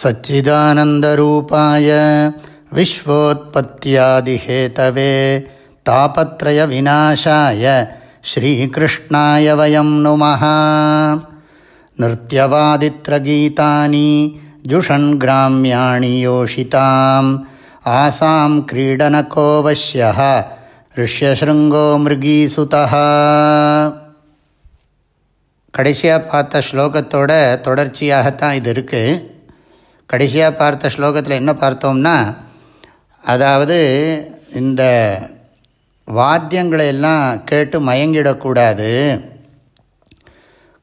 सच्चिदानन्दरूपाय विश्वोत्पत्त्यादिहेतवे तापत्रयविनाशाय श्रीकृष्णाय वयं नुमः नृत्यवादित्रगीतानि जुषन्ग्राम्याणि योषिताम् आसां क्रीडनको वश्यः ऋष्यशृङ्गो मृगीसुतः கடைசியாக பார்த்த ஸ்லோகத்தோட தொடர்ச்சியாகத்தான் இது இருக்குது கடைசியாக பார்த்த ஸ்லோகத்தில் என்ன பார்த்தோம்னா அதாவது இந்த வாத்தியங்களை எல்லாம் கேட்டு மயங்கிடக்கூடாது.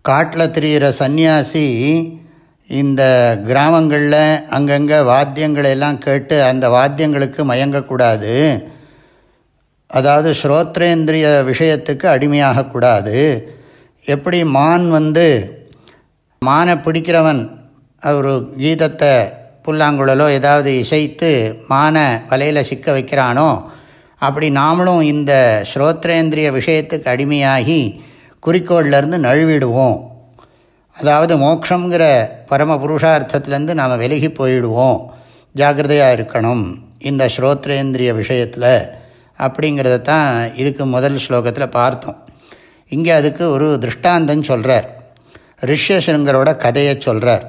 காட்டில் திரிகிற சந்நியாசி இந்த கிராமங்களில் அங்கங்கே வாத்தியங்களை எல்லாம் கேட்டு அந்த வாத்தியங்களுக்கு மயங்கக்கூடாது. அதாவது ஸ்ரோத்ரேந்திரிய விஷயத்துக்கு அடிமையாகக்கூடாது. எப்படி மான் வந்து மானை பிடிக்கிறவன் ஒரு கீதத்தை புல்லாங்குழலோ ஏதாவது இசைத்து மானை வலையில் சிக்க வைக்கிறானோ அப்படி நாமளும் இந்த ஸ்ரோத்ரேந்திரிய விஷயத்துக்கு அடிமையாகி குறிக்கோள்லேருந்து நழுவிடுவோம். அதாவது மோக்ஷங்கிற பரம புருஷார்த்தத்துலேருந்து நாம் விலகி போயிடுவோம். ஜாகிரதையாக இருக்கணும் இந்த ஸ்ரோத்ரேந்திரிய விஷயத்தில் அப்படிங்கிறத தான் இதுக்கு முதல் ஸ்லோகத்தில் பார்த்தோம். இங்கே அதுக்கு ஒரு திருஷ்டாந்தம் சொல்கிறார் ரிஷ்யசங்கரோட கதையை சொல்கிறார்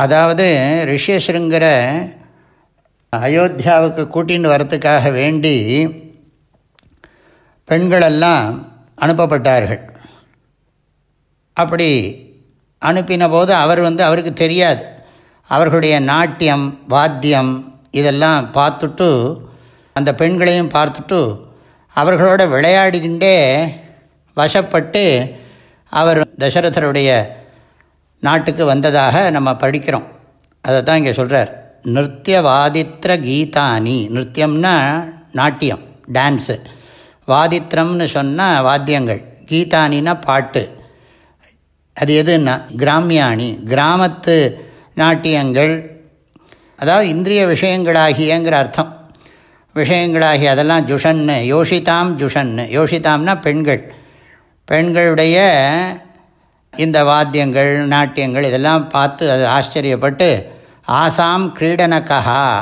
அதாவது ரிஷ்யசிருங்கரை அயோத்தியாவுக்கு கூட்டின்னு வரத்துக்காக வேண்டி பெண்களெல்லாம் அனுப்பப்பட்டார்கள். அப்படி அனுப்பின போது அவர் வந்து அவருக்கு தெரியாது. அவர்களுடைய நாட்டியம் வாத்தியம் இதெல்லாம் பார்த்துட்டு அந்த பெண்களையும் பார்த்துட்டு அவர்களோட விளையாடிக்கிண்டே வசப்பட்டு அவர் தசரதருடைய நாட்டுக்கு வந்ததாக நம்ம படிக்கிறோம். அதை தான் இங்கே சொல்கிறார் நிருத்தியவாதித்ர கீதானி. நிருத்தியம்னா நாட்டியம் டான்ஸு வாதித்திரம்னு சொன்னால் வாத்தியங்கள். கீதானின்னா பாட்டு. அது எதுன்னா? கிராமியாணி கிராமத்து நாட்டியங்கள். அதாவது இந்திரிய விஷயங்களாகியங்கிற அர்த்தம். விஷயங்களாகி அதெல்லாம் ஜுஷன்னு. யோஷிதாம் ஜுஷன்னு. யோஷிதாம்னா பெண்கள். பெண்களுடைய இந்த வாத்தியங்கள் நாட்டியங்கள் இதெல்லாம் பார்த்து அது ஆச்சரியப்பட்டு ஆசாம் கிரீடனக்கா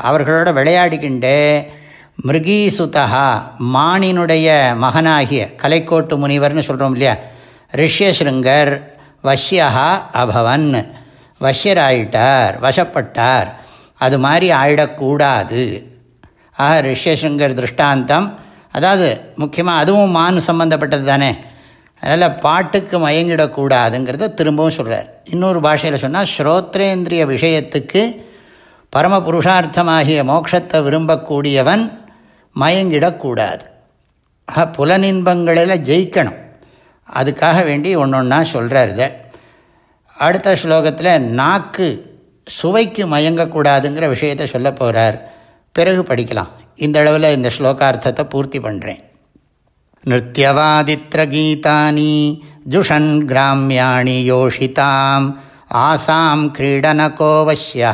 அவர்களோட விளையாடிக்கிண்டு மிருகீசுதா மானினுடைய மகனாகிய கலைக்கோட்டு முனிவர்னு சொல்கிறோம் இல்லையா? ரிஷ்யசிருங்கர் வஷ்யா அபவன் வஷ்யராயிட்டார் வசப்பட்டார் அது மாதிரி ஆயிடக்கூடாது. ஆக ரிஷ்யசிருங்கர் திருஷ்டாந்தம் அதாவது முக்கியமாக அதுவும் மான் சம்பந்தப்பட்டது தானே? அதனால் பாட்டுக்கு மயங்கிடக்கூடாதுங்கிறத திரும்பவும் சொல்கிறார் இன்னொரு பாஷையில் சொன்னால் ஸ்ரோத்ரேந்திரிய விஷயத்துக்கு பரம புருஷார்த்தமாகிய மோட்சத்தை விரும்பக்கூடியவன் மயங்கிடக்கூடாது. ஆக புலனின்பங்களில் ஜெயிக்கணும். அதுக்காக வேண்டி ஒன்று ஒன்றா சொல்கிறார் இதை. அடுத்த ஸ்லோகத்தில் நாக்கு சுவைக்கு மயங்கக்கூடாதுங்கிற விஷயத்தை சொல்ல போகிறார் பிறகு படிக்கலாம். இந்த அளவில் இந்த ஸ்லோகார்த்தத்தை பூர்த்தி பண்ணுறேன் நிருத்தியவாதித்ரகீதானி ஜுஷன் கிராமியாணி யோஷிதாம் ஆசாம் கிரீடனகோவசிய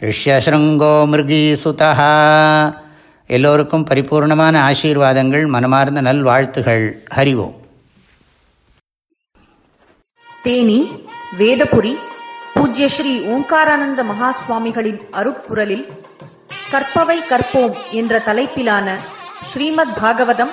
ரிஷ்யசிருங்கோ மிருகீசுதா எல்லோருக்கும் பரிபூர்ணமான ஆசீர்வாதங்கள் மனமார்ந்த நல்வாழ்த்துகள். ஹரிவோம் தேனி வேதபுரி பூஜ்ய ஸ்ரீ ஓங்காரானந்த மகா சுவாமிகளின் அருப்புரலில் கற்பவை கற்போம் என்ற தலைப்பிலான ஸ்ரீமத் பாகவதம்